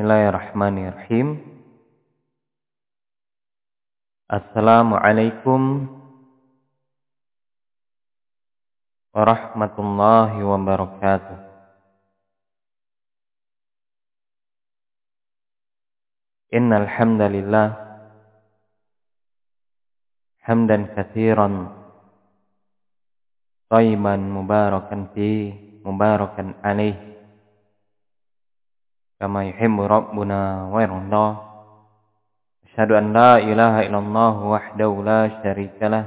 Bismillahirrahmanirrahim. Assalamualaikum warahmatullahi wabarakatuh. Innal hamdalillah hamdan katsiran tayyiban mubarakan fi mubarakan alaihi كما يحب ربنا ويرضى أشهد أن لا إله إلا الله وحده لا شريك له.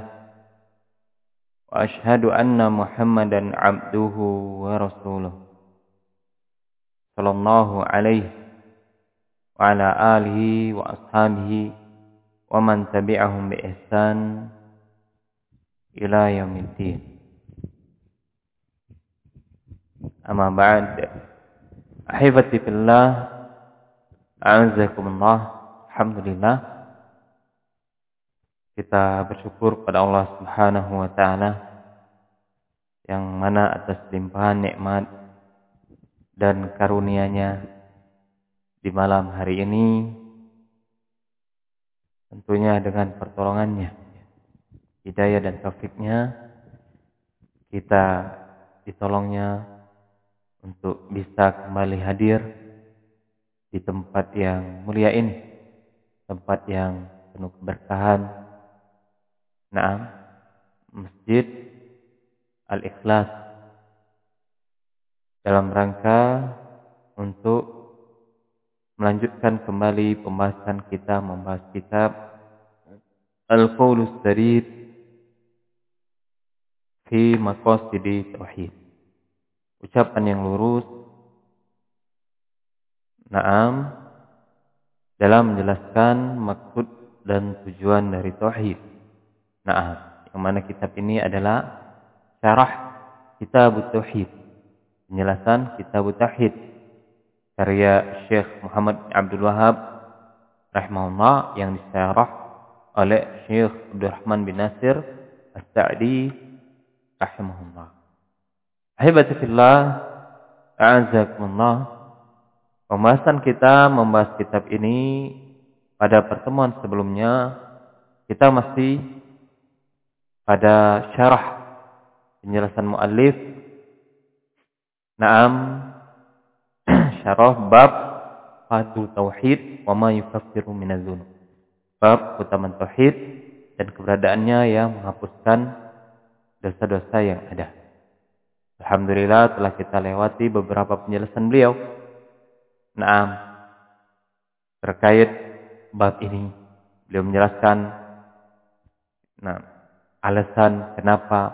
وأشهد أن محمدا عبده ورسوله صلى الله عليه وعلى آله وأصحابه ومن تبعهم بإحسان إلى يوم الدين. أما بعد Ahibati fillah, a'azakumullah, alhamdulillah. Kita bersyukur pada Allah Subhanahu wa taala yang mana atas limpahan nikmat dan karunia-Nya di malam hari ini tentunya dengan pertolongannya hidayah dan taufiknya kita ditolongnya untuk bisa kembali hadir di tempat yang mulia ini, tempat yang penuh keberkahan. Naam, Masjid Al-Ikhlas. Dalam rangka untuk melanjutkan kembali pembahasan kita membahas kitab Al-Qaulus Sadid fi Maqasidi Tauhid ucapan yang lurus Naam dalam menjelaskan maksud dan tujuan dari tauhid. Naam, yang mana kitab ini adalah syarah kitab tauhid. Penjelasan kitab tauhid karya Syekh Muhammad Abdul Wahab rahimahullah yang disyarah oleh Syekh Abdurrahman bin Nasir As-Sa'di rahimahullah. Ahibati fillah, a'azakumullah. Pembahasan kita membahas kitab ini pada pertemuan sebelumnya kita masih pada syarah penjelasan muallif Naam syarah bab Fadul Tauhid wa ma yukaffiru minadzunub. Bab utama tauhid dan keberadaannya yang menghapuskan dosa-dosa yang ada. Alhamdulillah telah kita lewati beberapa penjelasan beliau. Naam. Terkait bab ini. Beliau menjelaskan nah, alasan kenapa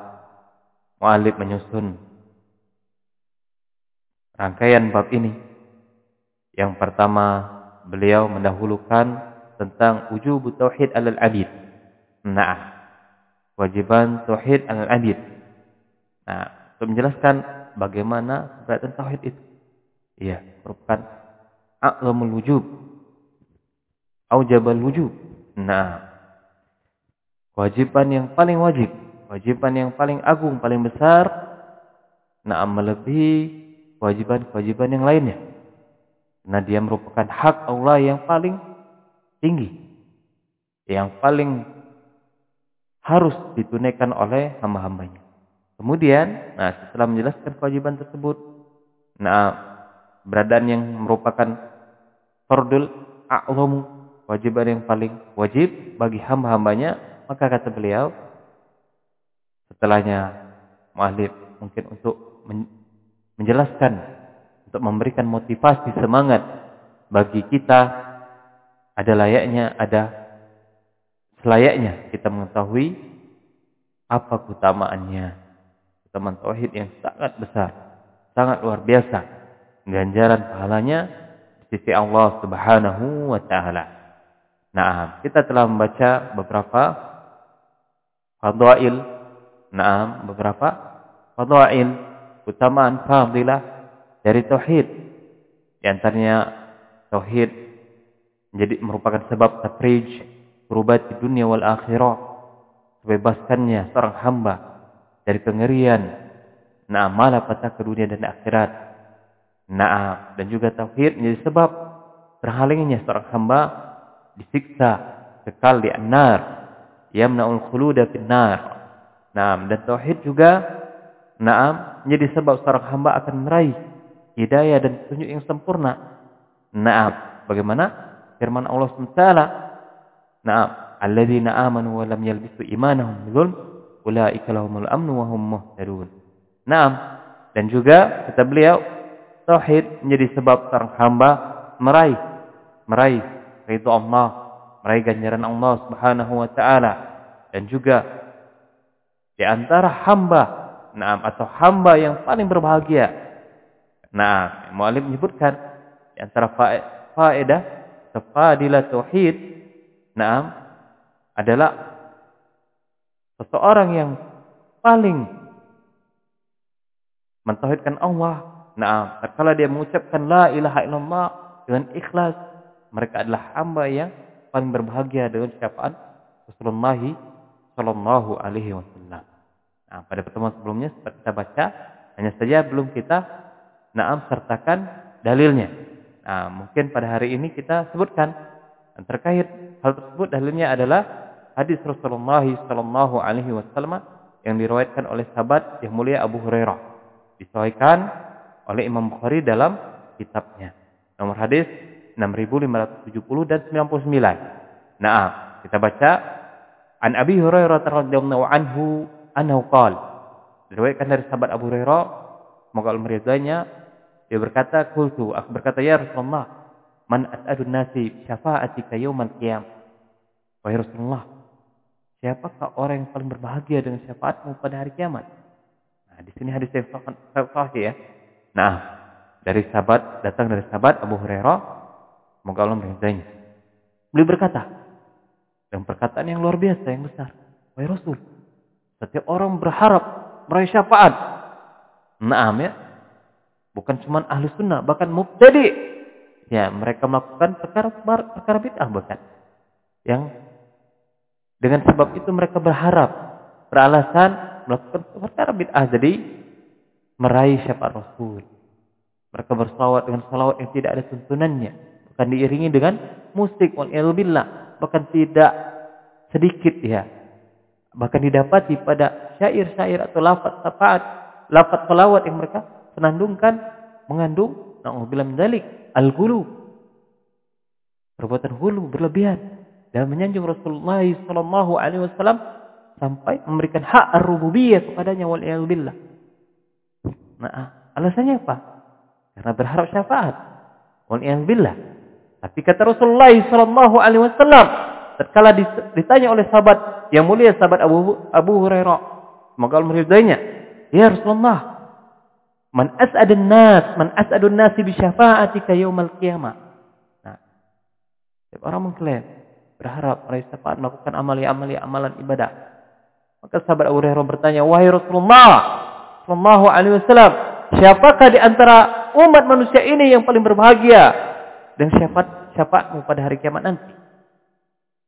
mu'alib menyusun rangkaian bab ini. Yang pertama, beliau mendahulukan tentang wujub tauhid alal-abid. Nah, kewajiban tauhid alal-abid. Nah, untuk menjelaskan bagaimana keberadaan tauhid itu. Iya, merupakan a'lamul wujub. Aujabal wujub. Nah, kewajiban yang paling wajib, kewajiban yang paling agung, paling besar, nah melebihi kewajiban-kewajiban yang lainnya. Nah, dia merupakan hak Allah yang paling tinggi. Yang paling harus ditunaikan oleh hamba-hambanya. Kemudian, nah setelah menjelaskan kewajiban tersebut, nah beradaan yang merupakan fardul a'lamu, kewajiban yang paling wajib bagi hamba-hambanya, maka kata beliau, setelahnya mu'alif mungkin untuk menjelaskan, untuk memberikan motivasi semangat bagi kita, ada layaknya, ada selayaknya kita mengetahui apa keutamaannya teman tauhid yang sangat besar, sangat luar biasa. Ganjaran pahalanya di sisi Allah Subhanahu wa taala. Nah, kita telah membaca beberapa fadail. Nah, beberapa fadail utamaan fadilah dari tauhid. Di antaranya tauhid menjadi merupakan sebab tafrij perubahan di dunia wal akhirah. Bebaskannya seorang hamba dari kengerian. Naam malapetaka dunia dan akhirat. Naam dan juga tauhid menjadi sebab terhalangnya seorang hamba disiksa kekal di an-nar yamna'ul khuluda nar. Naam, dan tauhid juga naam menjadi sebab seorang hamba akan meraih hidayah dan petunjuk yang sempurna. Naam, bagaimana firman Allah SWT? Naam, alladzina amanu wa lam yalbisu imanahum bidzulm ulaika lahumul amnu wa dan juga kata beliau tauhid menjadi sebab seorang hamba meraih meraih ridha Allah meraih ganjaran Allah Subhanahu wa taala. Dan juga di antara hamba naam atau hamba yang paling berbahagia nah muallim menyebutkan di antara faedah atau fadilah tauhid naam adalah seseorang yang paling mentauhidkan Allah nah tatkala dia mengucapkan la ilaha illallah dengan ikhlas mereka adalah hamba yang paling berbahagia dengan syafaat Rasulullah Shallallahu Alaihi Wasallam. Nah, pada pertemuan sebelumnya sempat kita baca, hanya saja belum kita naam sertakan dalilnya. Nah, mungkin pada hari ini kita sebutkan dan terkait hal tersebut dalilnya adalah hadis Rasulullah Shallallahu Alaihi Wasallam yang diriwayatkan oleh sahabat yang mulia Abu Hurairah, disahihkan oleh Imam Bukhari dalam kitabnya. Nomor hadis 6570 dan 99. Nah, kita baca. An Abi Hurairah radhiyallahu anhu annahu qala. Diriwayatkan dari sahabat Abu Hurairah semoga Allah meridainya. Dia berkata qultu aku berkata ya Rasulullah man as'adun nasi syafa'atika yaumal qiyam. Wahai Rasulullah siapakah orang yang paling berbahagia dengan syafaatmu pada hari kiamat nah di sini hadis yang sahih ya nah dari sahabat datang dari sahabat Abu Hurairah Semoga Allah meridainya. Beliau berkata, dengan perkataan yang luar biasa, yang besar. Wahai Rasul, setiap orang berharap meraih syafaat. Naam ya. Bukan cuma ahli sunnah, bahkan mubtadi. Ya, mereka melakukan perkara perkara bid'ah bahkan. Yang dengan sebab itu mereka berharap, beralasan melakukan perkara bid'ah. Jadi meraih syafaat Rasul. Mereka bersalawat dengan salawat yang tidak ada tuntunannya akan diiringi dengan musik wal billah bahkan tidak sedikit ya bahkan didapati pada syair-syair atau lafaz syafaat lafaz salawat yang mereka senandungkan mengandung na'udzubillah min dzalik al-ghulu perbuatan hulu berlebihan dan menyanjung Rasulullah sallallahu alaihi wasallam sampai memberikan hak ar-rububiyah kepadanya wal billah nah alasannya apa? Karena berharap syafaat wal billah tapi kata Rasulullah sallallahu alaihi wasallam tatkala ditanya oleh sahabat yang mulia sahabat Abu Abu Hurairah, semoga Allah meridainya, "Ya Rasulullah, man as'adun nas, man as'adun nas bi syafa'atika yaumal qiyamah." Nah, orang mengklaim berharap meraih syafaat melakukan amali-amali amalan ibadah. Maka sahabat Abu Hurairah bertanya, "Wahai Rasulullah sallallahu alaihi wasallam, siapakah di antara umat manusia ini yang paling berbahagia?" dan syafaat syafaatmu pada hari kiamat nanti.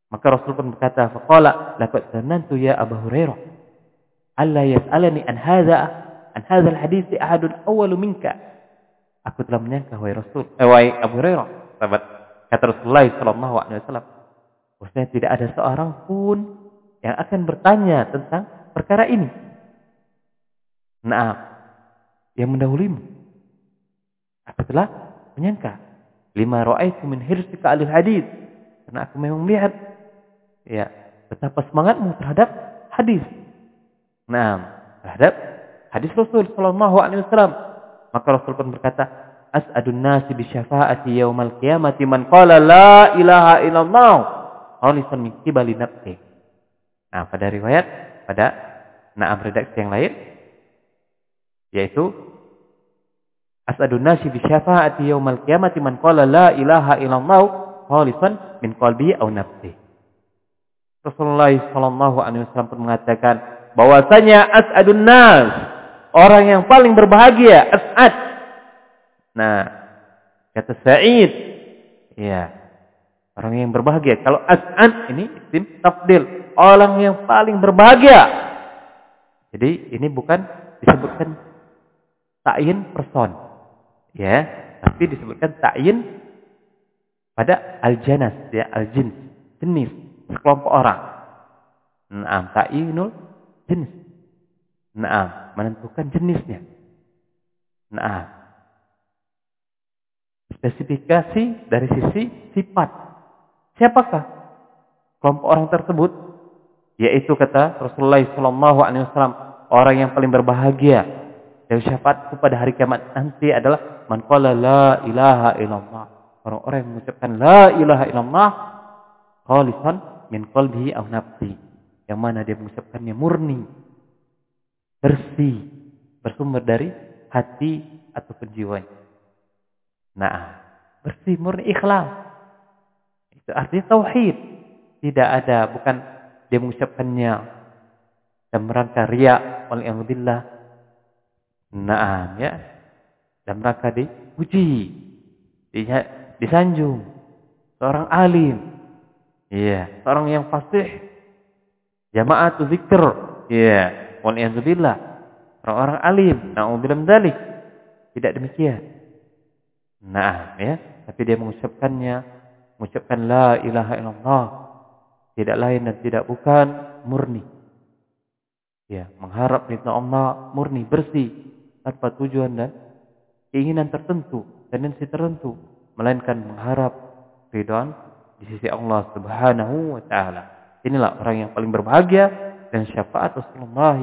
Maka Rasul pun berkata, "Faqala laqad zanantu ya Abu Hurairah, alla yas'alani an hadza an hadzal hadits ahadun awwalu minka." Aku telah menyangka wahai Rasul, eh wahai Abu Hurairah, sahabat kata Rasulullah sallallahu alaihi wasallam, bahwasanya tidak ada seorang pun yang akan bertanya tentang perkara ini. Nah, yang mendahulumu. Aku telah menyangka. Lima ra'aitu min hirsika alil hadis. Karena aku memang melihat ya betapa semangatmu terhadap hadis. Nah terhadap hadis Rasul sallallahu alaihi wasallam. Maka Rasul pun berkata as'adun nasi bi syafaati yaumal qiyamati man qala la ilaha illallah khalisan min qibali nafsi nah pada riwayat pada naam redaksi yang lain yaitu As'adun nasi bi syafaati yaumal qiyamati man qala la ilaha illallah khalisan min qalbi aw nafsi. Rasulullah sallallahu alaihi wasallam pun mengatakan bahwasanya as'adun nas orang yang paling berbahagia as'ad. Nah, kata Sa'id ya orang yang berbahagia. Kalau as'ad ini isim tafdil, orang yang paling berbahagia. Jadi ini bukan disebutkan ta'yin person. Ya, tapi disebutkan ta'yin pada al-janas. Ya al-jins. Jenis. Sekelompok orang. Naam ta'inul jenis Naam menentukan jenisnya. Naam. Spesifikasi dari sisi sifat siapakah kelompok orang tersebut? Yaitu kata Rasulullah wasallam orang yang paling berbahagia dan syafaatku pada hari kiamat nanti adalah man qala la ilaha illallah. Orang-orang yang mengucapkan la ilaha illallah khalisan min qalbihi aw nafsi. Yang mana dia mengucapkannya murni bersih bersumber dari hati atau jiwanya. Nah bersih murni ikhlas itu artinya tauhid. Tidak ada bukan dia mengucapkannya dan merangka riya waliyahudillah naam ya. Dan merangka dipuji disanjung. Seorang alim. Iya. Seorang yang fasih. Jamaatu zikr. Iya. Waliyahudillah orang-orang alim. Na'udzubillah min dzalik tidak demikian. Nah ya. Tapi dia mengucapkannya mengucapkan la ilaha illallah tidak lain dan tidak bukan murni. Ya, mengharap ridha Allah murni, bersih, tanpa tujuan dan keinginan tertentu, tendensi tertentu, melainkan mengharap ridhaan di sisi Allah Subhanahu wa taala. Inilah orang yang paling berbahagia dan syafaat Rasulullah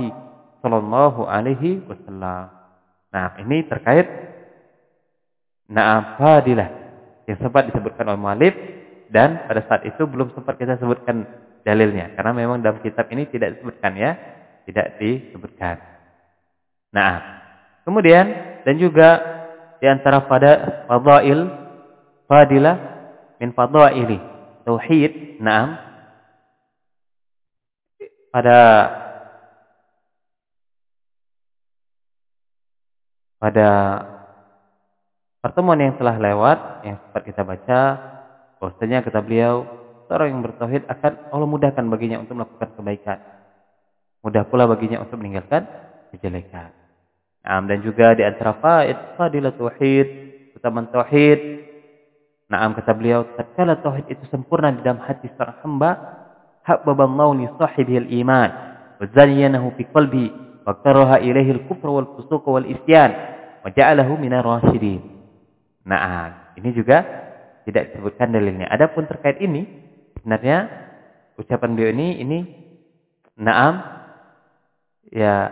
sallallahu alaihi wasallam. Nah, ini terkait na'am fadilah yang sempat disebutkan oleh Malik dan pada saat itu belum sempat kita sebutkan dalilnya karena memang dalam kitab ini tidak disebutkan ya, tidak disebutkan. Nah, kemudian dan juga di antara pada fadail fadilah min fadaili tauhid, na'am. Pada pada pertemuan yang telah lewat yang sempat kita baca bahwasanya kata beliau seorang yang bertauhid akan Allah mudahkan baginya untuk melakukan kebaikan. Mudah pula baginya untuk meninggalkan kejelekan. Nah, dan juga di antara faid fadilah tauhid, keutamaan tauhid. Naam kata beliau, tatkala tauhid itu sempurna di dalam hati seorang hamba, habbaballahu li sahibil iman wa zayyanahu fi qalbi wa karaha ilaihi al-kufra wal fusuq wal isyan wa ja'alahu minar rasyidin. Nah, ini juga tidak disebutkan dalilnya. Adapun terkait ini, sebenarnya ucapan beliau ini ini naam ya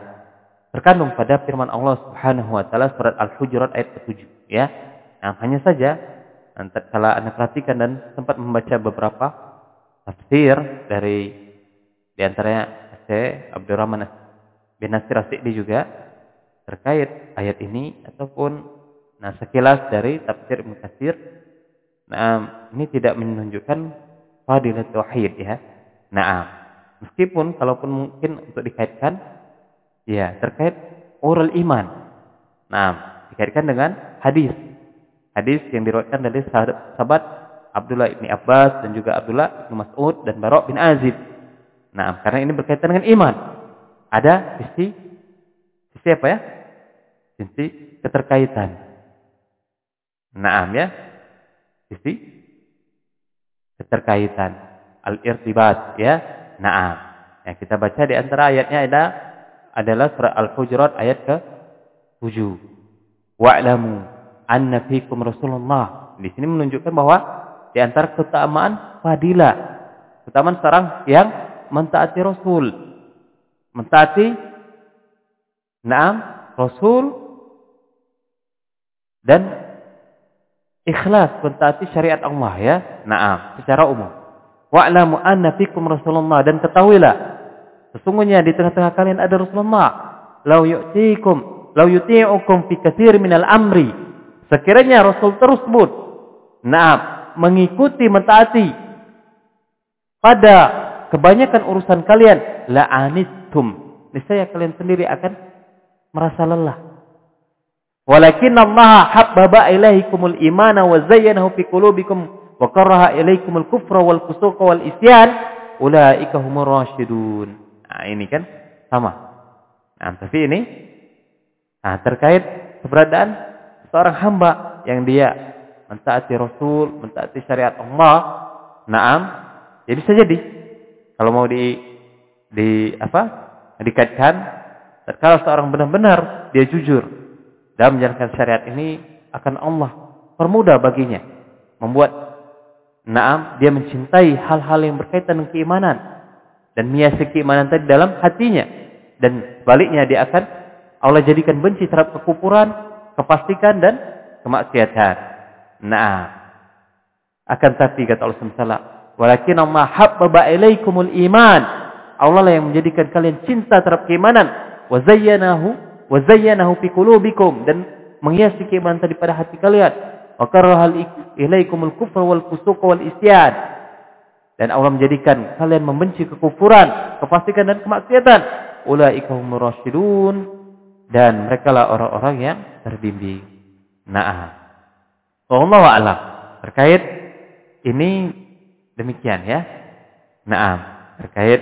terkandung pada firman Allah Subhanahu wa taala surat Al-Hujurat ayat ke-7 ya. Nah, hanya saja kalau Anda perhatikan dan sempat membaca beberapa tafsir dari di antaranya Syekh Abdurrahman bin Nasir Asyidi juga terkait ayat ini ataupun nah sekilas dari tafsir Ibnu Nah, ini tidak menunjukkan fadilat tauhid ya. Nah, meskipun kalaupun mungkin untuk dikaitkan ya terkait oral iman. Nah, dikaitkan dengan hadis. Hadis yang diriwayatkan dari sahabat Abdullah bin Abbas dan juga Abdullah bin Mas'ud dan Barok bin Azib. Nah, karena ini berkaitan dengan iman. Ada sisi sisi apa ya? Sisi keterkaitan. Naam ya, sisi keterkaitan. Al-irtibat ya. Na'am. Yang kita baca di antara ayatnya ada adalah surah al-hujurat ayat ke 7 wa'lamu anna fikum rasulullah. Di sini menunjukkan bahwa di antara keutamaan fadilah keutamaan seorang yang mentaati rasul. Mentaati na'am rasul dan ikhlas mentaati syariat Allah ya. Naam, secara umum. Wa'lamu anna fikum Rasulullah dan ketahuilah sesungguhnya di tengah-tengah kalian ada Rasulullah. Lau yu'tikum, lau yuti'ukum fi katsir minal amri. Sekiranya Rasul tersebut naam mengikuti mentaati pada kebanyakan urusan kalian la anittum. Niscaya kalian sendiri akan merasa lelah Walakin Allah habbaba ilaikumul imana wa zayyanahu fi qulubikum wa karaha ilaikumul kufra wal fusuqa wal isyan ulaika humur rasyidun. Nah, ini kan sama. Nah, tapi ini nah terkait keberadaan seorang hamba yang dia mentaati Rasul, mentaati syariat Allah, naam, ya bisa jadi. Kalau mau di di apa? dikaitkan kalau seorang benar-benar dia jujur dalam menjalankan syariat ini akan Allah permudah baginya membuat naam dia mencintai hal-hal yang berkaitan dengan keimanan dan miasi keimanan tadi dalam hatinya dan sebaliknya dia akan Allah jadikan benci terhadap kekufuran, kepastikan dan kemaksiatan. Nah, akan tapi kata Allah SWT, walakin Allah habbaba ilaikumul iman. Allah lah yang menjadikan kalian cinta terhadap keimanan. Wa zayyanahu wa zayyanahu fi qulubikum dan menghiasi keimanan tadi pada hati kalian. Wa karahal ilaikumul kufra wal fusuq wal isyan. Dan Allah menjadikan kalian membenci kekufuran, kefasikan dan kemaksiatan. Ulaika humur rasyidun dan mereka lah orang-orang yang terbimbing. Nah, Allah a'lam. Terkait ini demikian ya. Nah, terkait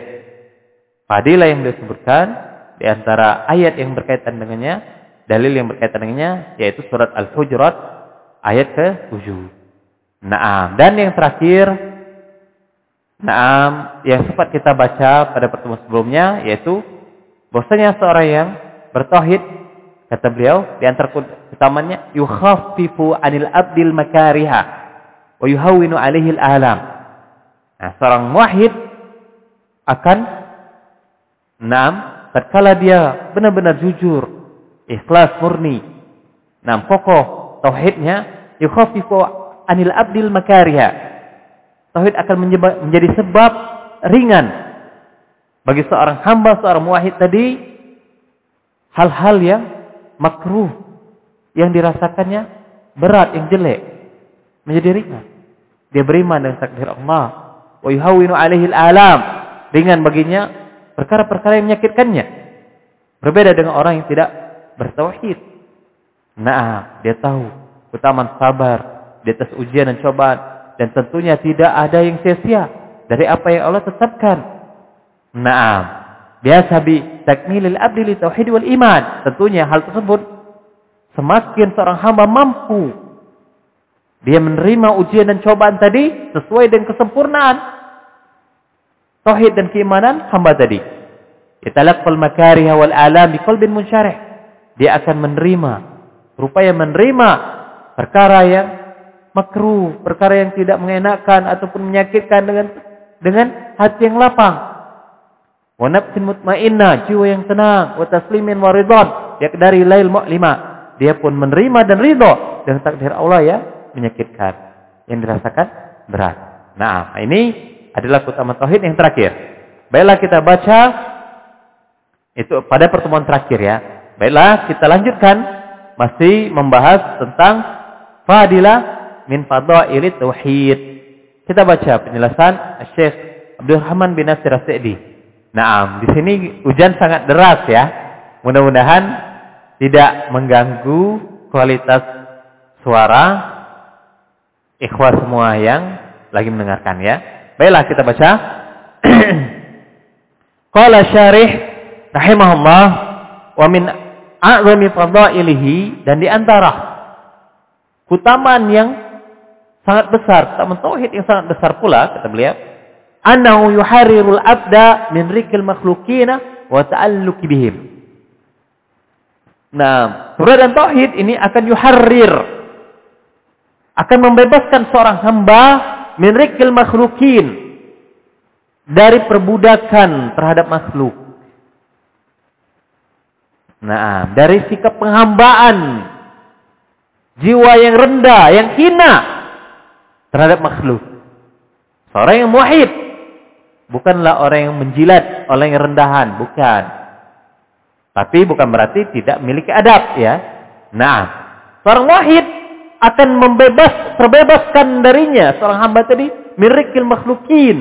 fadilah yang disebutkan di antara ayat yang berkaitan dengannya, dalil yang berkaitan dengannya yaitu surat Al-Hujurat ayat ke-7. Nah, dan yang terakhir Naam, yang sempat kita baca pada pertemuan sebelumnya yaitu bahwasanya seorang yang bertauhid kata beliau di antara utamanya yukhaffifu 'anil abdil makariha wa yuhawwinu 'alaihi al-alam. Nah, seorang muwahhid akan enam tatkala dia benar-benar jujur, ikhlas murni. Nah, pokok tauhidnya yukhaffifu 'anil abdil makariha Tauhid akan menjadi sebab ringan bagi seorang hamba, seorang muwahhid tadi hal-hal yang makruh yang dirasakannya berat, yang jelek menjadi ringan. Dia beriman dengan takdir Allah. Wa yuhawwinu alaihi alam Ringan baginya perkara-perkara yang menyakitkannya. Berbeda dengan orang yang tidak bertauhid. Nah, dia tahu keutamaan sabar di atas ujian dan cobaan dan tentunya tidak ada yang sia-sia dari apa yang Allah tetapkan. Naam. Biasa bi takmilil abdi li tauhid wal iman. Tentunya hal tersebut semakin seorang hamba mampu dia menerima ujian dan cobaan tadi sesuai dengan kesempurnaan tauhid dan keimanan hamba tadi. Yatalaqqal makariha wal alam bi qalbin munsyarih. Dia akan menerima, rupanya menerima perkara yang makruh, perkara yang tidak mengenakan ataupun menyakitkan dengan dengan hati yang lapang. Wa nafsin mutmainnah, jiwa yang tenang, wa taslimin wa ridwan, dari lail mu'lima. Dia pun menerima dan ridho dengan takdir Allah ya menyakitkan, yang dirasakan berat. Nah, ini adalah utama tauhid yang terakhir. Baiklah kita baca itu pada pertemuan terakhir ya. Baiklah kita lanjutkan masih membahas tentang fadilah min fadaili tauhid. Kita baca penjelasan Syekh Abdul Rahman bin Nasir As-Sa'di. Naam, di sini hujan sangat deras ya. Mudah-mudahan tidak mengganggu kualitas suara ikhwah semua yang lagi mendengarkan ya. Baiklah kita baca. Qala syarih rahimahullah wa min a'zami fadailihi dan di antara kutaman yang sangat besar, tak tauhid yang sangat besar pula kata beliau, annahu yuharrirul abda min rikil makhlukina wa ta'alluqi bihim. Nah, keberadaan tauhid ini akan yuharrir akan membebaskan seorang hamba min rikil makhlukin dari perbudakan terhadap makhluk. Nah, dari sikap penghambaan jiwa yang rendah, yang hina terhadap makhluk. Seorang yang muahid bukanlah orang yang menjilat, orang yang rendahan, bukan. Tapi bukan berarti tidak memiliki adab ya. Nah, seorang muahid akan membebas terbebaskan darinya seorang hamba tadi mirikil makhlukin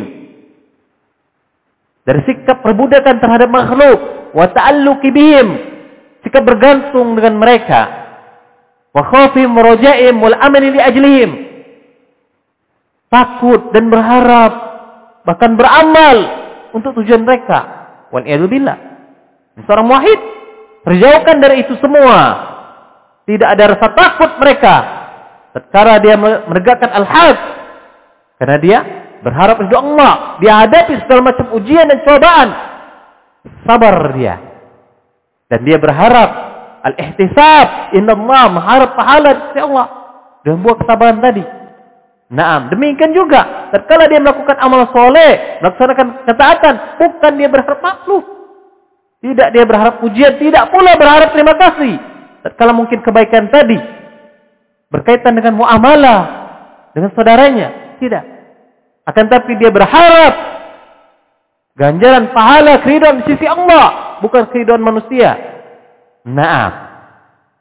dari sikap perbudakan terhadap makhluk wa ta'alluqi bihim sikap bergantung dengan mereka wa khawfihim wa raja'im wal amali li ajlihim takut dan berharap bahkan beramal untuk tujuan mereka. Wal billah. Seorang muahid terjauhkan dari itu semua. Tidak ada rasa takut mereka Tatkala dia menegakkan al-haq. Karena dia berharap ridho Allah. Dia hadapi segala macam ujian dan cobaan. Sabar dia. Dan dia berharap al-ihtisab. Inna Allah mengharap pahala dari Allah. Dengan buah kesabaran tadi. Naam, demikian juga. Tatkala dia melakukan amal soleh, melaksanakan ketaatan, bukan dia berharap makhluk. Tidak dia berharap pujian, tidak pula berharap terima kasih. Tatkala mungkin kebaikan tadi berkaitan dengan muamalah dengan saudaranya, tidak. Akan tapi dia berharap ganjaran pahala keridhaan di sisi Allah, bukan keridhaan manusia. Naam.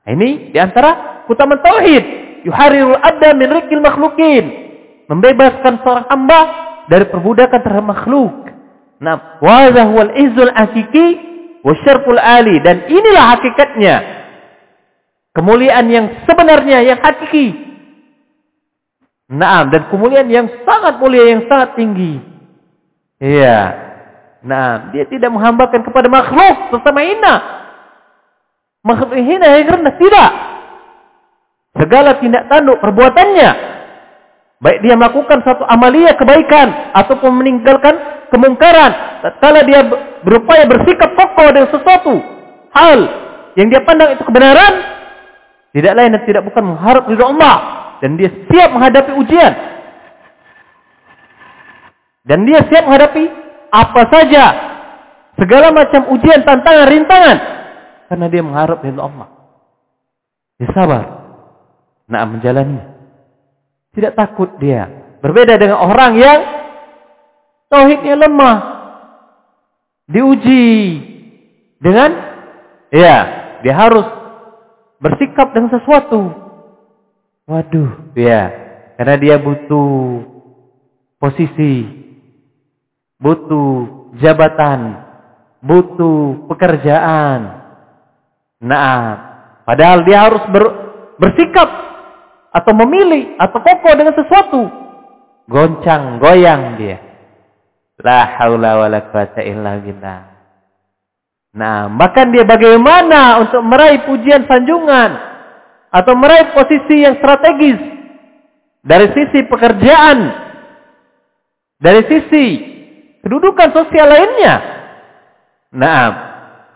Ini di antara utama tauhid. Yuharirul adda min rikil makhlukin. Membebaskan seorang hamba dari perbudakan terhadap makhluk. Nah, wa huwal izul hakiki wa syarful ali dan inilah hakikatnya Kemuliaan yang sebenarnya, yang hakiki. Naam, dan kemuliaan yang sangat mulia, yang sangat tinggi. Iya. Nah, dia tidak menghambakan kepada makhluk sesama hina. Makhluk hina yang rendah, tidak. Segala tindak tanduk perbuatannya. Baik dia melakukan satu amalia kebaikan ataupun meninggalkan kemungkaran. Tatkala dia berupaya bersikap kokoh dengan sesuatu hal yang dia pandang itu kebenaran, tidak lain dan tidak bukan mengharap ridho Allah. Dan dia siap menghadapi ujian. Dan dia siap menghadapi apa saja. Segala macam ujian, tantangan, rintangan. Karena dia mengharap ridho Allah. Dia sabar. Nah menjalani. Tidak takut dia. Berbeda dengan orang yang tauhidnya lemah. Diuji dengan ya, dia harus bersikap dengan sesuatu. Waduh, ya. Karena dia butuh posisi, butuh jabatan, butuh pekerjaan. Nah, padahal dia harus ber, bersikap atau memilih atau kokoh dengan sesuatu. Goncang, goyang dia. La haula wala quwata illa billah. Nah, bahkan dia bagaimana untuk meraih pujian sanjungan atau meraih posisi yang strategis dari sisi pekerjaan, dari sisi kedudukan sosial lainnya. Nah,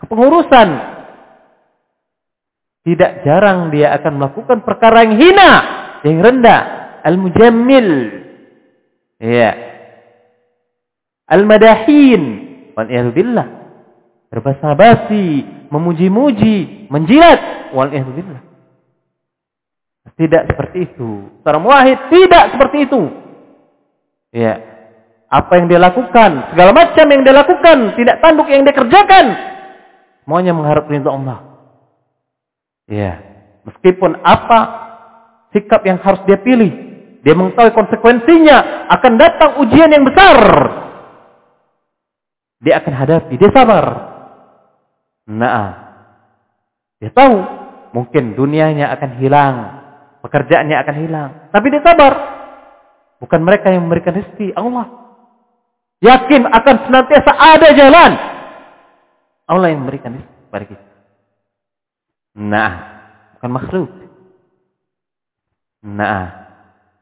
kepengurusan tidak jarang dia akan melakukan perkara yang hina, yang rendah, al-mujammil. Ya. Al-madahin. Waliyahzubillah berbahasa basi, memuji-muji, menjilat. Waliyahzubillah. Tidak seperti itu. Seorang wahid tidak seperti itu. Ya. Apa yang dia lakukan, segala macam yang dia lakukan, tidak tanduk yang dia kerjakan. Semuanya mengharap ridho Allah. Ya. Meskipun apa sikap yang harus dia pilih, dia mengetahui konsekuensinya akan datang ujian yang besar. Dia akan hadapi, dia sabar. Nah, dia tahu mungkin dunianya akan hilang, pekerjaannya akan hilang. Tapi dia sabar. Bukan mereka yang memberikan rezeki, Allah. Yakin akan senantiasa ada jalan. Allah yang memberikan rezeki kepada kita. Nah, bukan makhluk. Nah,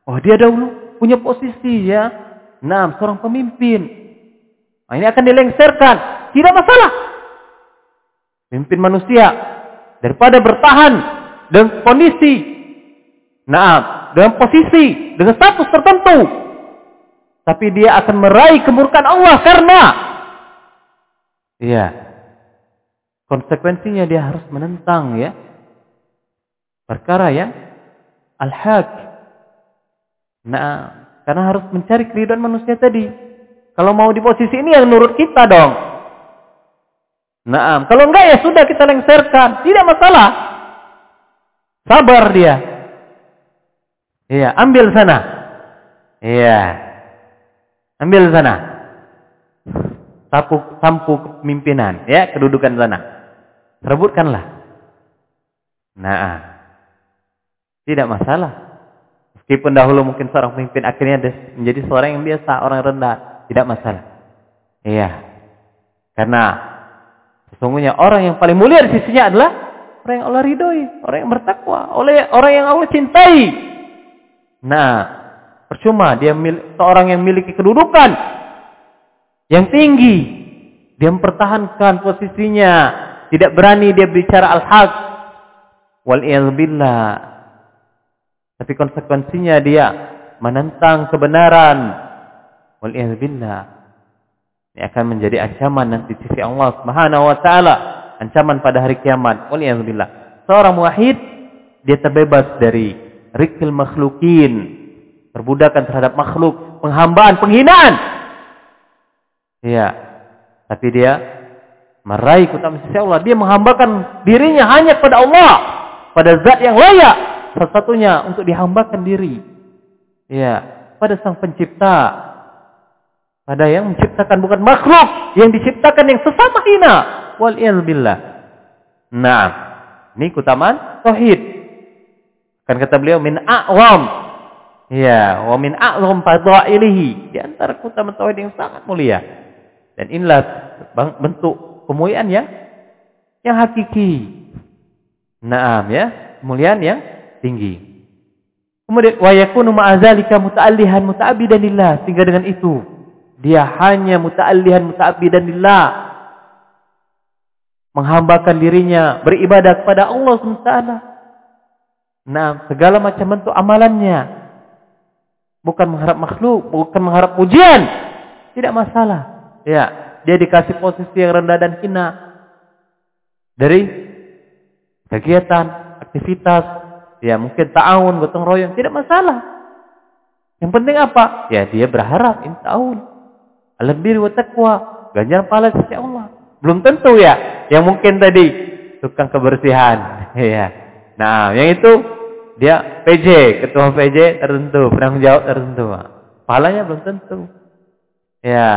oh dia dahulu punya posisi ya. Nah, seorang pemimpin. Nah, ini akan dilengserkan. Tidak masalah. Pimpin manusia daripada bertahan dengan kondisi nah dengan posisi dengan status tertentu. Tapi dia akan meraih kemurkaan Allah karena iya konsekuensinya dia harus menentang ya perkara ya al-haq. Nah karena harus mencari keridhaan manusia tadi. Kalau mau di posisi ini yang nurut kita dong Naam, kalau enggak ya sudah kita lengserkan, tidak masalah. Sabar dia. Iya, ambil sana. Iya. Ambil sana. Sapu sampu kepemimpinan, ya, kedudukan sana. Rebutkanlah. Nah, tidak masalah. Meskipun dahulu mungkin seorang pemimpin akhirnya menjadi seorang yang biasa, orang rendah, tidak masalah. Iya. Karena Sesungguhnya orang yang paling mulia di sisinya adalah orang yang Allah ridhoi, orang yang bertakwa, oleh orang yang Allah cintai. Nah, percuma dia seorang yang memiliki kedudukan yang tinggi, dia mempertahankan posisinya, tidak berani dia bicara al-haq. Wal billah. Tapi konsekuensinya dia menentang kebenaran. Wal billah. Ini akan menjadi ancaman nanti sisi Allah Subhanahu wa taala, ancaman pada hari kiamat. Wal billah. Seorang muwahhid dia terbebas dari rikil makhlukin, perbudakan terhadap makhluk, penghambaan, penghinaan. Iya. Tapi dia meraih keutamaan sisi Allah. Dia menghambakan dirinya hanya kepada Allah, pada zat yang layak satu-satunya untuk dihambakan diri. Ya, pada sang pencipta. Pada yang menciptakan bukan makhluk, yang diciptakan yang sesama hina. Wal billah. Nah, ini keutamaan tauhid. Kan kata beliau min a'wam. Ya, wa min a'wam fadailihi. Di antara keutamaan tauhid yang sangat mulia. Dan inilah bentuk kemuliaan yang yang hakiki. Naam ya, kemuliaan yang tinggi. Kemudian wa yakunu ma'azalika muta'allihan muta'abbidan lillah. Sehingga dengan itu dia hanya muta'allihan muta'abbidan lillah. Menghambakan dirinya beribadah kepada Allah SWT. Nah, segala macam bentuk amalannya. Bukan mengharap makhluk, bukan mengharap pujian. Tidak masalah. Ya, dia dikasih posisi yang rendah dan hina dari kegiatan, aktivitas, ya mungkin ta'awun, gotong royong, tidak masalah. Yang penting apa? Ya dia berharap ini ta'awun. Alhamdulillah wa taqwa, ganjar pahala sisi Allah. Belum tentu ya, yang mungkin tadi tukang kebersihan, ya. Nah, yang itu dia PJ, ketua PJ tertentu, penanggung jawab tertentu. Pahalanya belum tentu. Ya,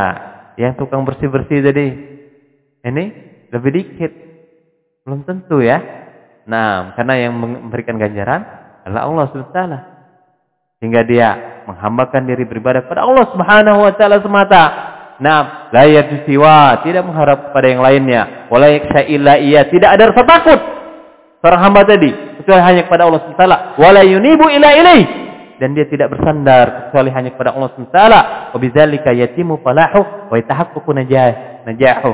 yang tukang bersih-bersih tadi. Ini lebih dikit. Belum tentu ya. Nah, karena yang memberikan ganjaran adalah Allah SWT. Hingga dia menghambakan diri beribadah kepada Allah Subhanahu wa taala semata. Nah, la siwa, tidak mengharap kepada yang lainnya. Wala yaksha iya, tidak ada rasa takut seorang hamba tadi kecuali hanya kepada Allah SWT. Wala yunibu ila ilaih dan dia tidak bersandar kecuali hanya kepada Allah SWT. Wabidzalika yatimu falahu wa najah najahu.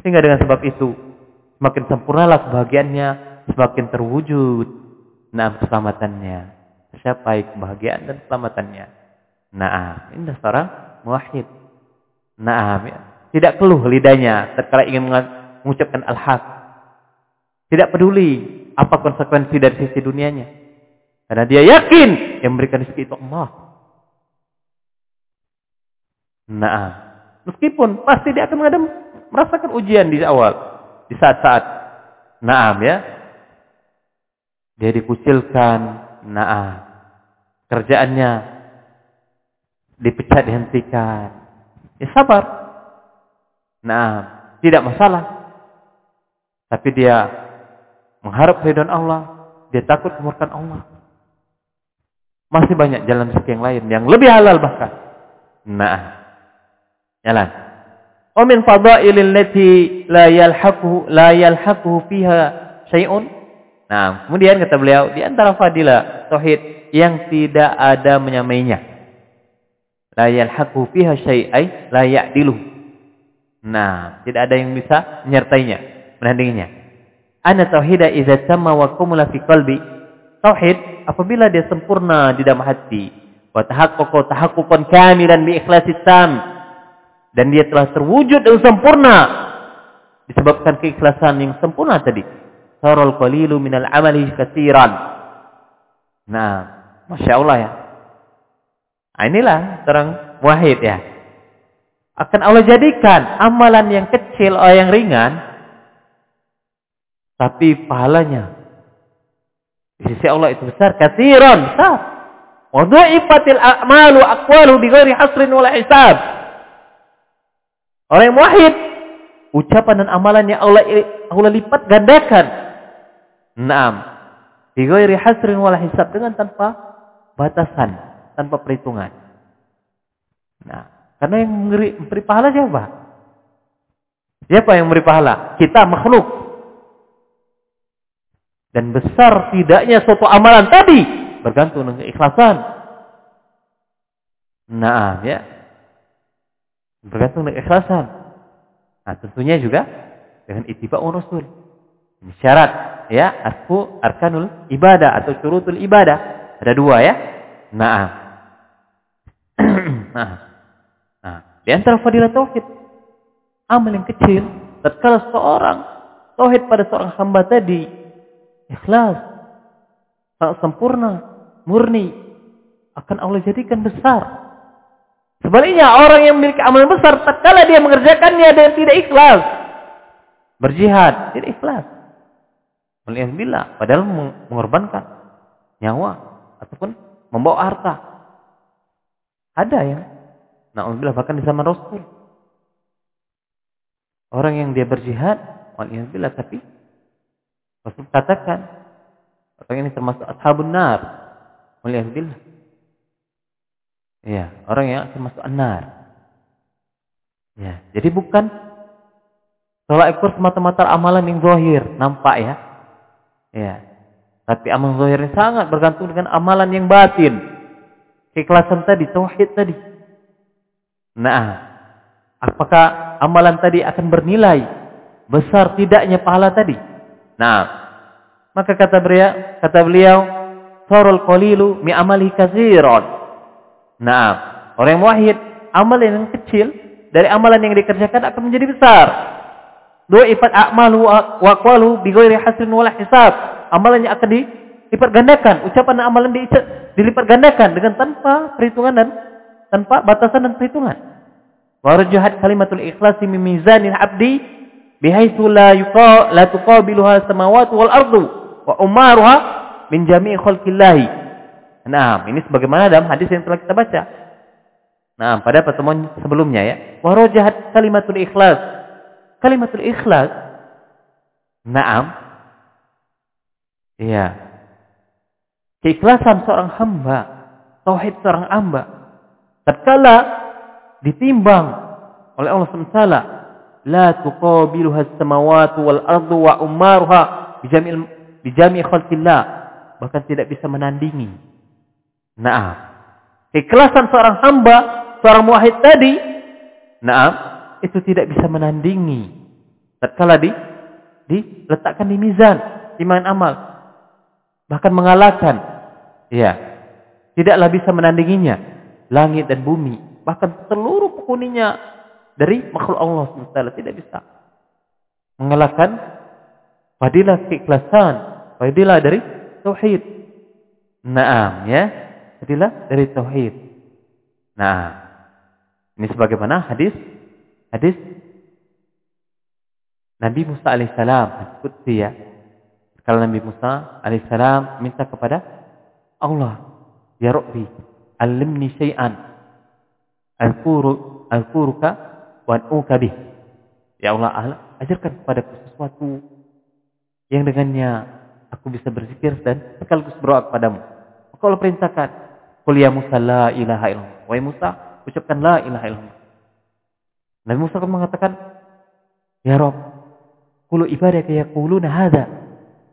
Sehingga dengan sebab itu semakin sempurnalah kebahagiaannya, semakin terwujud nah keselamatannya. Tercapai kebahagiaan dan keselamatannya. Nah, ini seorang muwahhid. Nah, tidak keluh lidahnya tatkala ingin mengucapkan al-haq. Tidak peduli apa konsekuensi dari sisi dunianya. Karena dia yakin yang memberikan rezeki itu Allah. Nah, meskipun pasti dia akan menghadap merasakan ujian di awal, di saat-saat naam ya. Dia dikucilkan, nah kerjaannya dipecat dihentikan. Ya sabar. Nah, tidak masalah. Tapi dia mengharap keridhaan Allah, dia takut kemurkaan Allah. Masih banyak jalan rezeki yang lain yang lebih halal bahkan. Nah, jalan. Wa min fadailil lati la yalhaqu la yalhaqu fiha syai'un. Nah, kemudian kata beliau di antara fadilah tauhid yang tidak ada menyamainya. La yalhaqu fiha syai'ai la ya'dilu. Nah, tidak ada yang bisa menyertainya, menandinginya. Ana tauhida idza tamma wa kumula fi qalbi. Tauhid apabila dia sempurna di dalam hati wa tahaqqaqa tahaqquqan kamilan bi ikhlasis tam dan dia telah terwujud dan sempurna disebabkan keikhlasan yang sempurna tadi saral qalilu minal amali katsiran nah Masya Allah ya nah, inilah terang wahid ya akan Allah jadikan amalan yang kecil atau yang ringan tapi pahalanya di sisi Allah itu besar, kathiran, besar. Wa du'ifatil a'malu aqwalu bi ghairi hasrin wala hisab. Orang yang muwahhid, ucapan dan amalannya Allah Allah lipat gandakan. Naam. Bi ghairi hasrin wala hisab dengan tanpa batasan, tanpa perhitungan. Nah, karena yang memberi, memberi pahala siapa? Siapa yang memberi pahala? Kita makhluk. Dan besar tidaknya suatu amalan tadi bergantung dengan keikhlasan. Nah, ya. Bergantung dengan ikhlasan. Nah, tentunya juga dengan itiba'ur Rasul. Ini syarat ya, arku arkanul ibadah atau syurutul ibadah. Ada dua ya. Nah. Nah. Nah, di antara fadilah tauhid amal yang kecil tatkala seorang tauhid pada seorang hamba tadi ikhlas sangat sempurna, murni akan Allah jadikan besar. Sebaliknya orang yang memiliki amalan besar tatkala dia mengerjakannya dan tidak ikhlas berjihad tidak ikhlas. Alhamdulillah padahal mengorbankan nyawa ataupun membawa harta. Ada yang Alhamdulillah bahkan di zaman Rasul. Orang yang dia berjihad, Alhamdulillah tapi Rasul katakan orang ini termasuk ashabun nar. Alhamdulillah. Ya, orang yang termasuk nar. Ya, jadi bukan tolak ekor semata-mata amalan yang zahir, nampak ya. Ya. Tapi amalan zahirnya sangat bergantung dengan amalan yang batin. Keikhlasan tadi, tauhid tadi. Nah, apakah amalan tadi akan bernilai besar tidaknya pahala tadi? Nah, maka kata beliau, kata beliau, "Sarul qalilu mi amali katsiran." Nah, orang yang wahid, amalan yang kecil dari amalan yang dikerjakan akan menjadi besar. Dua ifat a'malu wa aqwalu bi ghairi hasrin wala hisab. Amalannya akan dilipat gandakan, ucapan dan amalan dilipat gandakan dengan tanpa perhitungan dan tanpa batasan dan perhitungan. Warjuhat kalimatul ikhlas min mizanil abdi bihaitsu la yuqa la tuqabiluha samawati wal ardu wa umaruha min jami'i khalqillah. Nah, ini sebagaimana dalam hadis yang telah kita baca. Nah, pada pertemuan sebelumnya ya. Warajahat kalimatul ikhlas. Kalimatul ikhlas. Naam. Iya. Keikhlasan seorang hamba, tauhid seorang hamba tatkala ditimbang oleh Allah SWT la tuqabiluha as-samawati wal ardu wa umaruha bijami'il bijami' khalqillah bahkan tidak bisa menandingi. Naam. Keikhlasan seorang hamba seorang muwahhid tadi Naam itu tidak bisa menandingi. Tatkala di diletakkan di mizan iman amal bahkan mengalahkan ya tidaklah bisa menandinginya langit dan bumi, bahkan seluruh penghuninya dari makhluk Allah SWT tidak bisa mengalahkan fadilah keikhlasan, fadilah dari tauhid. Naam ya, fadilah dari tauhid. Nah, ini sebagaimana hadis hadis Nabi Musa alaihissalam disebut ya. Kalau Nabi Musa alaihissalam minta kepada Allah, Ya Rabbi, Alimni syai'an. Al-kuru, al-kuruka bih. Ya Allah, ajarkan kepadaku sesuatu yang dengannya aku bisa berzikir dan sekaligus berdoa kepadamu. Maka Allah perintahkan, Qul ya Musa la ilaha illallah. Wahai Musa, ucapkan la ilaha illallah. Nabi Musa akan mengatakan, Ya Rob, kulu ibadah kayak kuluna hada.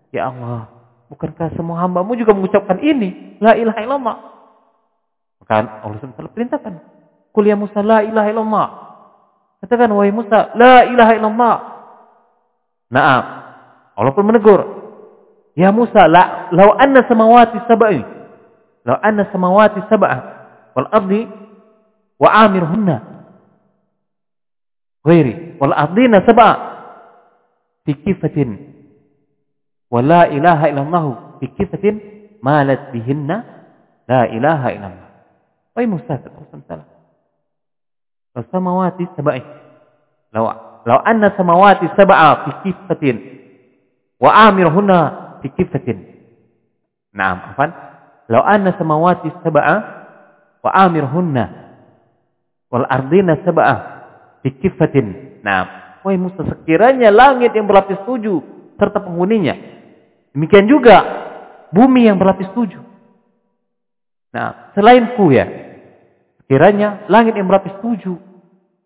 Ya Allah, bukankah semua hambamu juga mengucapkan ini? La ilaha illallah. Maka Allah SWT perintahkan. Kul ya Musa la ilaha illallah. Katakan wahai Musa la ilaha illallah. Naam. Allah pun menegur. Ya Musa la law anna samawati sab'i. Law anna samawati sab'a wal ardi wa amirhunna. Ghairi wal ardina sab'a fi kifatin wa la ilaha illallah fi kifatin malat bihinna la ilaha illallah. Kata Allah Kalau samawati sab'ih. Law law anna samawati sab'a fi kifatin wa amirhunna fi kifatin. Naam, afan. Law anna samawati sab'a wa amirhunna wal ardina sab'a fi kifatin. Naam. Wahai Musa, sekiranya langit yang berlapis tujuh serta penghuninya. Demikian juga bumi yang berlapis tujuh. Nah, selainku ya, kiranya langit yang berlapis tujuh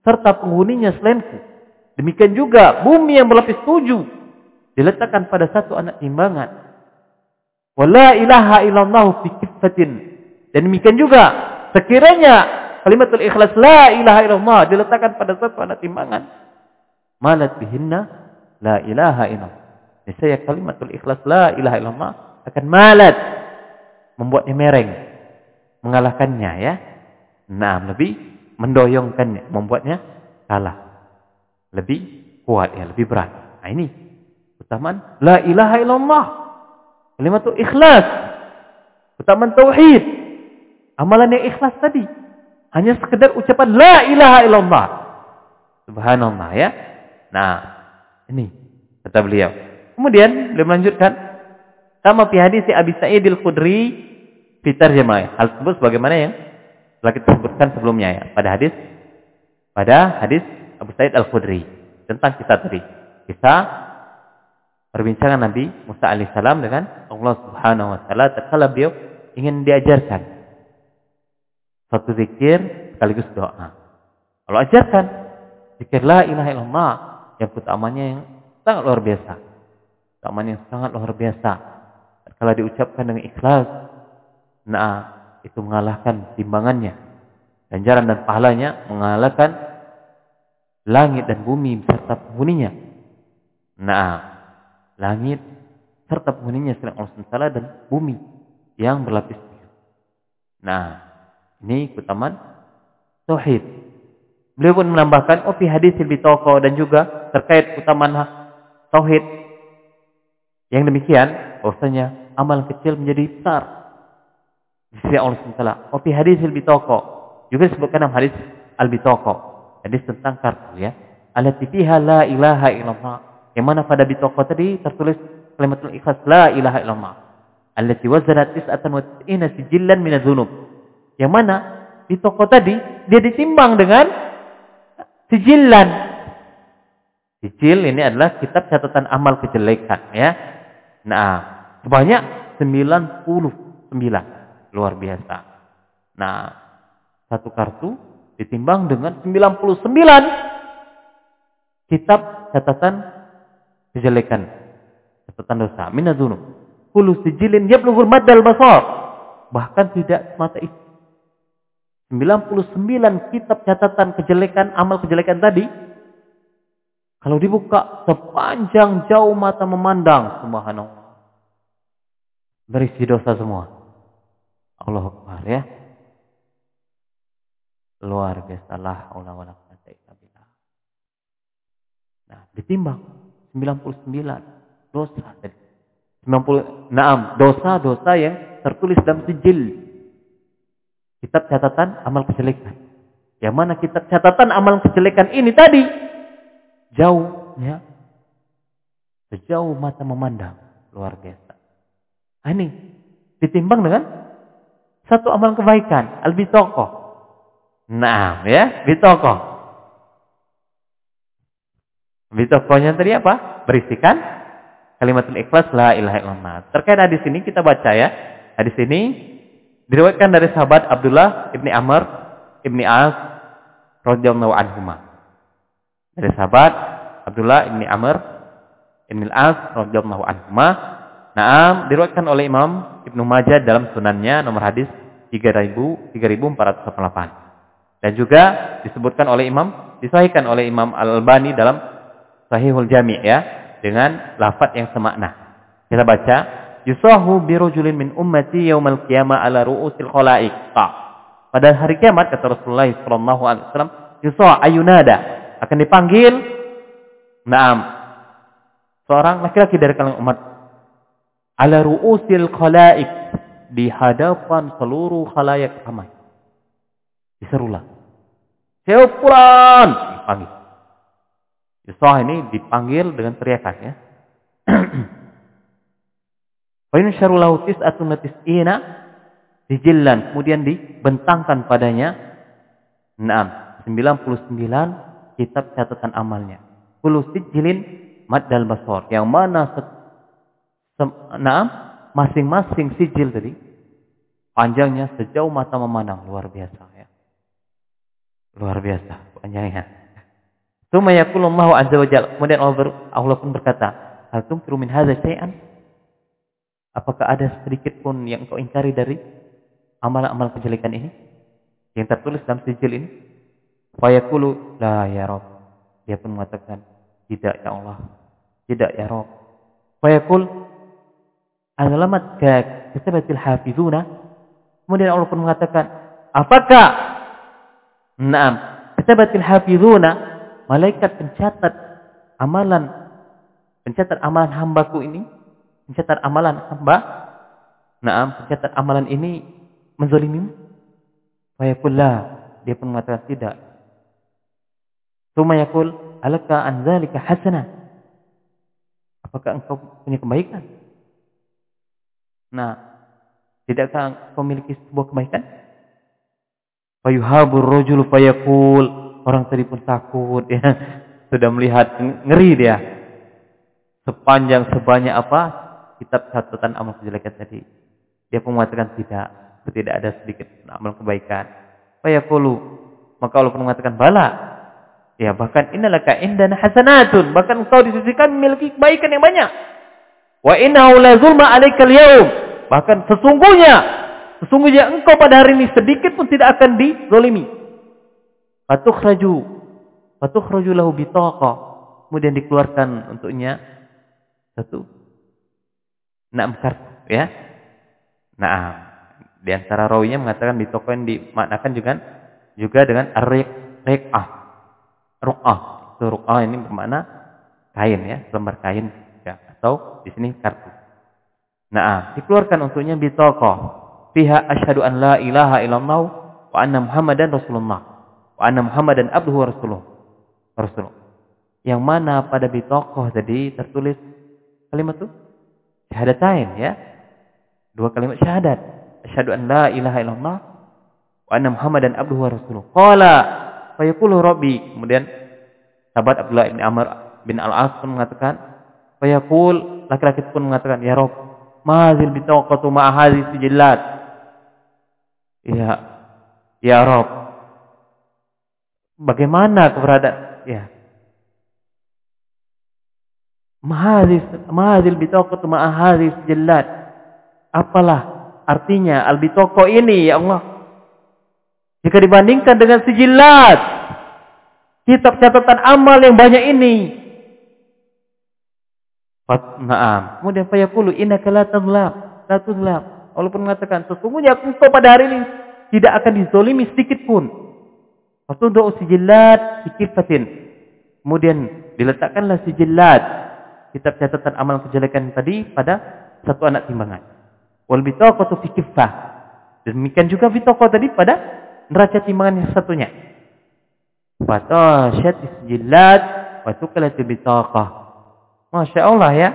serta penghuninya selainku. Demikian juga bumi yang berlapis tujuh diletakkan pada satu anak timbangan. Wala ilaha illallah fi kifatin. Dan demikian juga sekiranya kalimatul ikhlas la ilaha illallah diletakkan pada satu anak timbangan, malat bihinna la ilaha illallah. Niscaya kalimatul ikhlas la ilaha illallah akan malat membuatnya mereng, mengalahkannya ya. Nah, lebih mendoyongkannya, membuatnya kalah. Lebih kuat ya, lebih berat. Nah, ini utamaan la ilaha illallah. Kalimatul ikhlas. Utamaan tauhid. Amalan yang ikhlas tadi hanya sekedar ucapan la ilaha illallah. Subhanallah ya. Nah, ini kata beliau. Kemudian beliau melanjutkan sama fi hadis Abi Sa'id Al-Khudri fi tarjamah. Hal tersebut sebagaimana yang telah kita sebutkan sebelumnya ya. Pada hadis pada hadis Abu Sa'id Al-Khudri tentang kita tadi. Kita perbincangan Nabi Musa alaihissalam dengan Allah Subhanahu wa taala tatkala beliau ingin diajarkan satu zikir sekaligus doa. Kalau ajarkan zikir la ilaha illallah yang utamanya yang sangat luar biasa. Utamanya yang sangat luar biasa. Kalau diucapkan dengan ikhlas, nah itu mengalahkan timbangannya. Ganjaran dan pahalanya mengalahkan langit dan bumi serta penghuninya. Nah, langit serta penghuninya selain Allah SWT dan bumi yang berlapis. Nah, ini keutamaan tauhid. Beliau pun menambahkan oh hadis bitoko dan juga terkait keutamaan tauhid. Yang demikian, bahwasanya amal kecil menjadi besar. Di sisi Allah SWT. Oh fi hadis bitoko. Juga disebutkan dalam hadis al-bitoko. Hadis tentang kartu ya. Fiha la ilaha illallah. Yang mana pada bitoko tadi tertulis kalimatul ikhlas la ilaha illallah. Allati wazanat tis'atan wa tis'ina sijillan minadzunub. Yang mana di toko tadi dia ditimbang dengan sijilan. Sijil ini adalah kitab catatan amal kejelekan ya. Nah, sebanyak 99 luar biasa. Nah, satu kartu ditimbang dengan 99 kitab catatan kejelekan, catatan dosa, minadzunub. Kullu sijilin yablughul maddal basar. Bahkan tidak mata itu 99 kitab catatan kejelekan, amal kejelekan tadi, kalau dibuka sepanjang jauh mata memandang, subhanallah. Berisi dosa semua. Allah Akbar ya. Luar biasa lah Allah wala Nah, ditimbang 99 dosa tadi. 96 dosa-dosa yang tertulis dalam sijil Kitab catatan amal kejelekan. Yang mana kitab catatan amal kejelekan ini tadi jauh ya. Sejauh mata memandang luar biasa. Nah, ini ditimbang dengan satu amal kebaikan, al bitoko. Nah, ya, bitoko. Bitokonya tadi apa? Berisikan kalimatul ikhlas la ilaha illallah. Terkait hadis ini kita baca ya. Hadis ini Diriwayatkan dari sahabat Abdullah ibni Amr ibni As radhiyallahu anhuma. Dari sahabat Abdullah ibni Amr ibni As radhiyallahu anhuma. Naam diriwayatkan oleh Imam Ibnu Majah dalam sunannya nomor hadis 3000 3408. Dan juga disebutkan oleh Imam disahihkan oleh Imam Al-Albani dalam Sahihul Jami' ya dengan lafaz yang semakna. Kita baca yusahu birujulin min ummati yaumal qiyamah ala ru'usil khalaik. Pada hari kiamat kata Rasulullah sallallahu alaihi wasallam, yusah ayunada akan dipanggil Naam. Seorang laki-laki dari kalangan umat ala ru'usil khalaik di hadapan seluruh khalayak ramai. Diserulah. Seupuran dipanggil. Yusah ini dipanggil dengan teriakan ya. Wa yunsharu lahu tis'atun tis'ina dijillan kemudian dibentangkan padanya 6 99 kitab catatan amalnya. Kullu sijilin maddal basar yang mana enam masing-masing sijil tadi panjangnya sejauh mata memandang luar biasa ya. Luar biasa panjangnya. Tsumma yaqulu Allah azza wa jalla kemudian Allah pun berkata, "Hal tumkiru min hadza syai'an?" Apakah ada sedikit pun yang kau ingkari dari amal-amal kejelekan ini? yang tertulis dalam sijil ini? Fayaqulu la ya Rabb. Dia pun mengatakan, tidak ya Allah. Tidak ya Rabb. Fayaqul azlamat ka katabatil hafizuna. Kemudian Allah pun mengatakan, apakah Naam, katabatil hafizuna, malaikat pencatat amalan pencatat amalan hambaku ini, pencatat amalan hamba, naam, pencatat amalan ini menzalimimu? Fayaqullah, dia pun mengatakan tidak. Tuma yakul, alaka an hasana. Apakah engkau punya kebaikan? Nah, tidakkah engkau memiliki sebuah kebaikan? Fayuhabur rojul fayakul. Orang tadi pun takut ya. Sudah melihat ngeri dia. Sepanjang sebanyak apa? Kitab catatan amal kejelekan tadi. Dia pun mengatakan tidak. Tidak ada sedikit amal kebaikan. Fayakulu. Maka Allah pun mengatakan bala. Ya bahkan innalaka indana hasanatun. Bahkan engkau di sisi kami memiliki kebaikan yang banyak. Wa innahu la zulma alaikal yaum. Bahkan sesungguhnya Sesungguhnya engkau pada hari ini sedikit pun tidak akan dizolimi. Fatukhraju. Fatukhraju lahu bitaqa. Kemudian dikeluarkan untuknya satu. Naam kartu. Ya. Naam. Di antara rawinya mengatakan yang dimaknakan juga juga dengan ar-riqah. Ruqah. Itu ruqah ini bermakna kain ya, lembar kain ya. atau di sini kartu. Nah, dikeluarkan untuknya bitaqa fiha asyhadu an la ilaha illallah wa anna muhammadan rasulullah. Wa anna muhammadan abduhu wa rasuluh. Rasul. Yang mana pada bitokoh tadi tertulis kalimat itu? Syahadatain ya. Dua kalimat syahadat. Asyhadu an la ilaha illallah wa anna muhammadan abduhu wa rasuluh. Qala fa yaqulu rabbi kemudian sahabat Abdullah bin Amr bin Al-As pun mengatakan fa yaqul laki-laki pun mengatakan ya Rabb mazil bitaqatu ma hadhihi sijillat Ya, ya Rob. Bagaimana keberadaan? Ya. Mahadis, mahadil bitaqatu ma'ahadis jelat. Apalah artinya al-bitaqo ini ya Allah? Jika dibandingkan dengan sijilat, kitab catatan amal yang banyak ini. Naam. Kemudian fayaqulu innaka la tadlam, la tudlam. Allah pun mengatakan, sesungguhnya engkau pada hari ini tidak akan dizolimi sedikit pun. Fatudu'u sijillat sikifatin. Kemudian diletakkanlah sijillat. Kitab catatan amal kejelekan tadi pada satu anak timbangan. Wal bitaqatu fi kiffah. Demikian juga bitaqah tadi pada neraca timbangan yang satunya. Fatashat sijillat wa tukalat bitaqah. Masya Allah ya.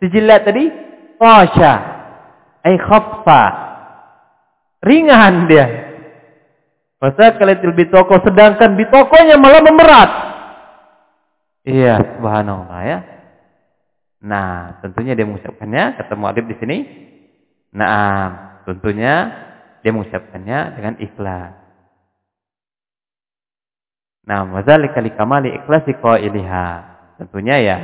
Sijillat tadi, tasha ay khaffa. Ringan dia. Fasakalatil bitoko sedangkan bitokonya malah memberat. Iya, subhanallah ya. Nah, tentunya dia mengucapkannya kata mu'alif di sini. Nah, tentunya dia mengucapkannya dengan ikhlas. Nah, wadzalika likamali ikhlasi qailiha. Tentunya ya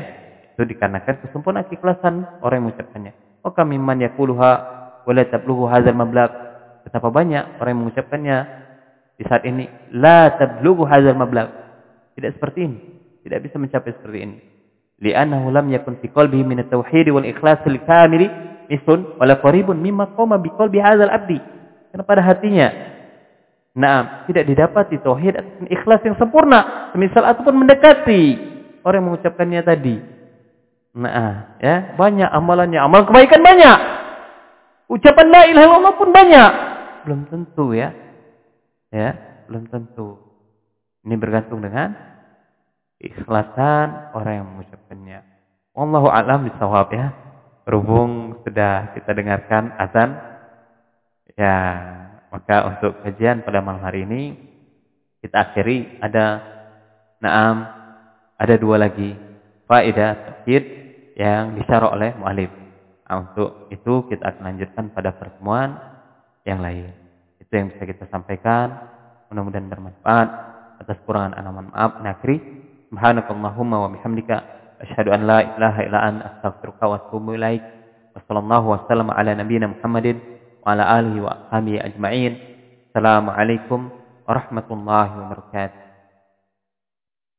itu dikarenakan kesempurnaan keikhlasan orang yang mengucapkannya. Wa kam mimman yaquluha wa la tablughu hadzal mablagh. Betapa banyak orang yang mengucapkannya di saat ini la tablughu hadzal mablagh. Tidak seperti ini. Tidak bisa mencapai seperti ini. Li'annahu lam yakun fi qalbihi min at-tauhid wal ikhlas al-kamil misun wala qaribun mimma qama bi qalbi hadzal abdi. Karena pada hatinya Nah, tidak didapati tauhid dan ikhlas yang sempurna, semisal ataupun mendekati orang yang mengucapkannya tadi. Nah, ya, banyak amalannya. Amal kebaikan banyak. Ucapan la ilaha illallah pun banyak. Belum tentu ya. Ya, belum tentu. Ini bergantung dengan ikhlasan orang yang mengucapkannya. Wallahu a'lam bisawab ya. Berhubung sudah kita dengarkan azan. Ya, maka untuk kajian pada malam hari ini kita akhiri ada naam ada dua lagi faedah tauhid yang disyarah oleh mu'alif. Nah, untuk itu kita akan lanjutkan pada pertemuan yang lain. Itu yang bisa kita sampaikan. Mudah-mudahan bermanfaat. Atas kurangan anaman maaf. Nakri. Subhanakallahumma wa bihamdika. Asyhadu an la ilaha illa anta astaghfiruka wa atubu ilaik. Wassallallahu wasallam ala Muhammadin وعلى آله وأصحابه أجمعين. السلام عليكم ورحمة الله وبركاته.